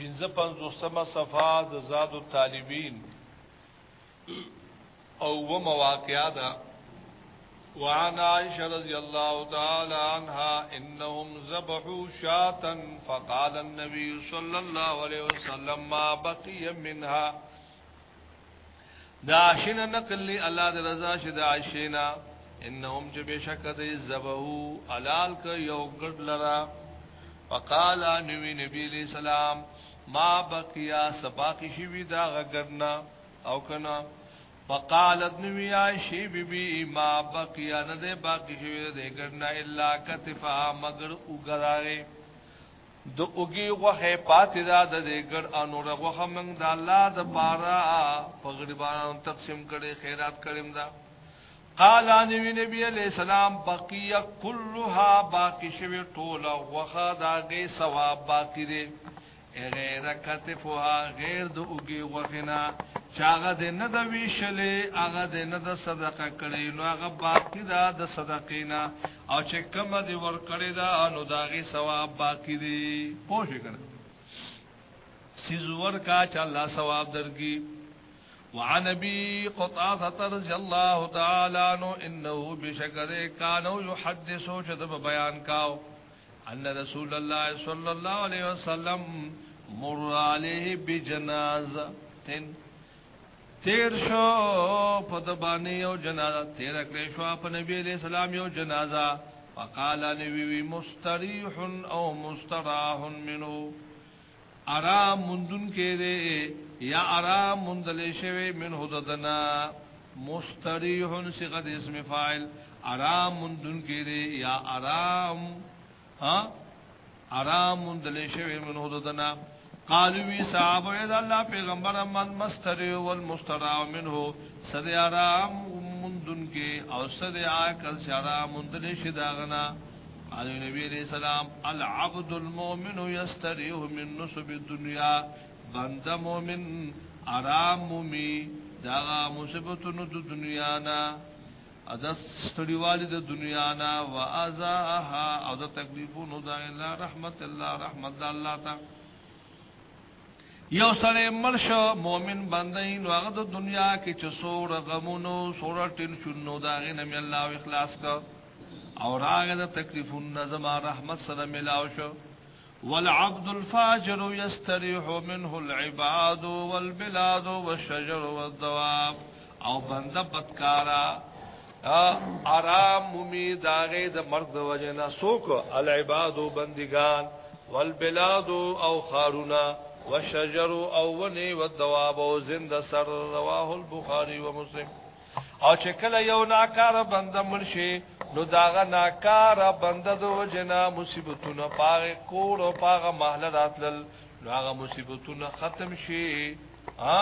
پنځه پنځوسمه صفه د زاد الطالبین او و مواقعات وعن عائشة رضي الله تعالى عنها إنهم زبحوا شاة فقال النبي صلى الله عليه وسلم ما بقي منها دا عشنا نقل لي الله دا رضا شد عشنا إنهم جبشك دي زبحوا علال کا یوگرد لرا فقال نبی نبی علیہ السلام ما بقیا سپاقی شوی دا غگرنا او کنا فقالت نوی آشی بی بی ما بقیا نده باقی شوی دا گرنا الا کتفا مگر اگراغی دو اوگی غوخه پاتې دا د دیګر انور غوخه موږ د الله د پارا په غریبانو تقسیم کړي خیرات کړم دا قال ان نبی علیہ السلام بقیه كلها باقی شوی ټوله غوخه دا غي ثواب باقی دی غیر کتفها غیر د اوګي وغنا چاغه د نه د ویشلې هغه د نه د صدقه کړي نو هغه باقی ده د صدقې نه او چې کوم دی ور کړی دا نو داغي ثواب باقی دی پوه کړه سيزور کا چې الله ثواب درګي وعن ابي قطعه رضي الله تعالى عنه انه بشكره كانوا يحدثوا شذ بیان کاو ان رسول الله صلى الله عليه وسلم مر علیه بجنازه تن تیر شو په د باندې یو جنازه تیر کړی شو په نبی علیہ السلام یو جنازه فقال نبی وی مستریح او مستراح منو آرام مندون کې دې یا آرام مندل شوی من حددنا مستریح صيغه اسم فاعل آرام مندون کې دې یا آرام ها آرام مندل شوی من حدودنا قالوی صحابه اید اللہ پیغمبر من مستر والمسترع منه صد آرام مندن کے او صد آکل شارا مندل شداغنا قالو نبی علیہ السلام العبد المؤمن یستریح من نصب الدنیا بند مومن آرام مومی داغا مصبتن دو دنیا نا ادا ستړیوالي د دنیا نا واذاها او د تکلیفونو دا الله رحمت الله رحمت الله تا یو سره مرشو مؤمن باندې نو هغه د دنیا کې چې سور غمونو سور ټینشنو دا غنمي الله اخلاص کا او راغه د تکلیفونو نظم رحمت سره ملاو شو والعبد الفاجر يستريح منه العباد والبلاد والشجر والدواب او بنده بدکارا آرام مومی داغه د مرګ د وجنا سوک العباد بندگان والبلاد او خارونا والشجر او ونی والدواب او زند سر رواه البخاری ومسلم او چې کله یو ناکار بنده مرشي نو داغه ناکار بنده د وجنا مصیبتونه پاغه کور او پاغه محله راتل نو هغه مصیبتونه ختم شي ها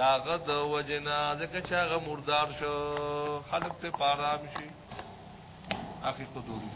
داغه د وجنا ځکه چې هغه مردار شو خلق ته پارام شي اخی قدوری